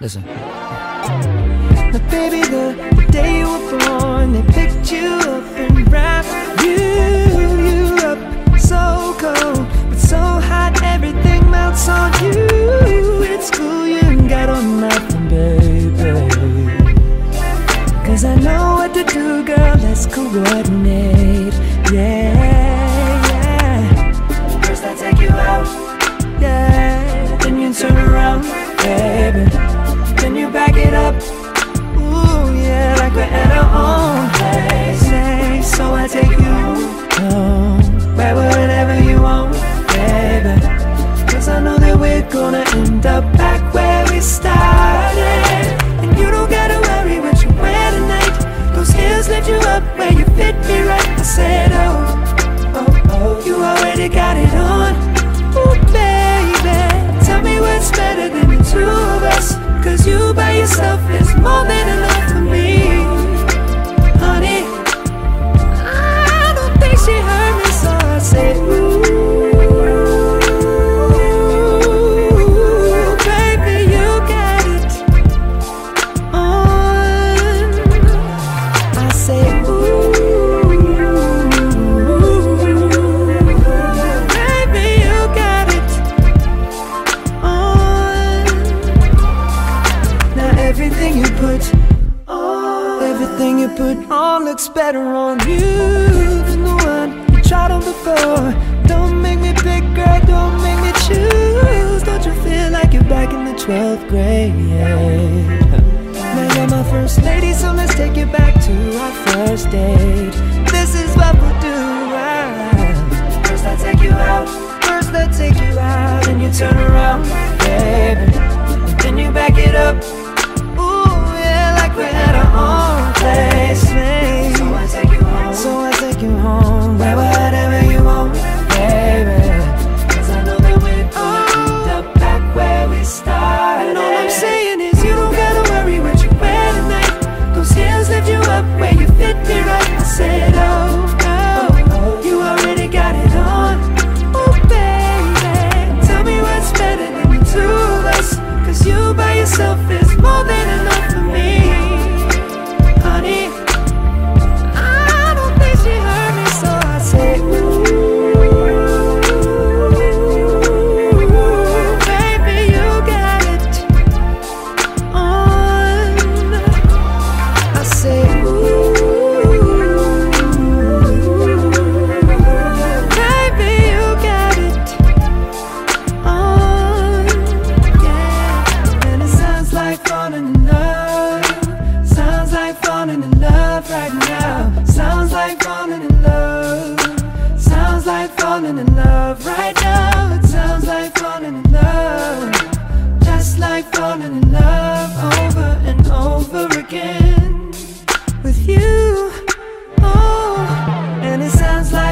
Listen. Now, baby, the day you were born, they picked you up. so Everything you put on, everything you put on looks better on you than the one you tried on before. Don't make me pick, girl, don't make me choose. Don't you feel like you're back in the 12th grade? Now you're my first lady, so let's take you back to our first date. This is what we'll do. Right. First, I take you out. First, I take you out, and you turn around, baby. And then you back it up.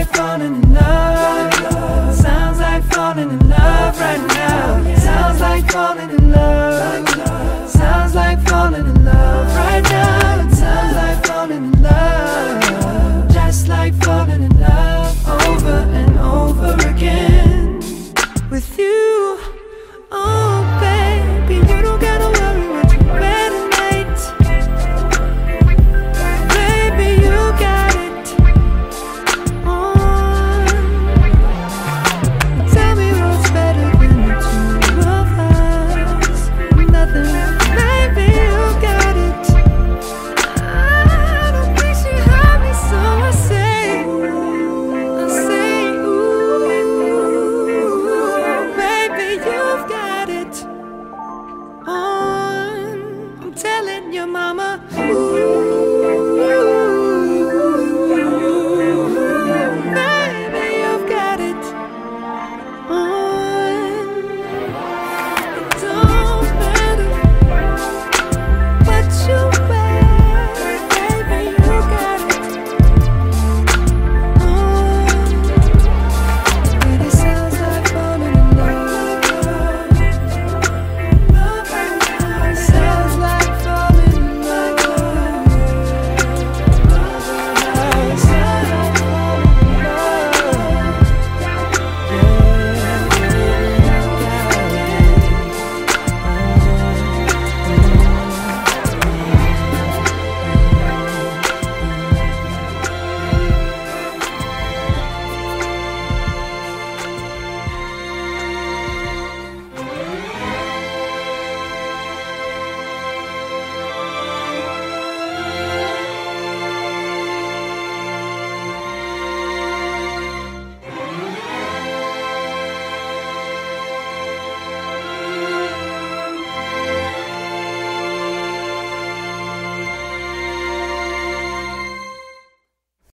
like falling in love. Sounds like falling in love right now. Sounds like falling in love. Sounds like falling in love right now.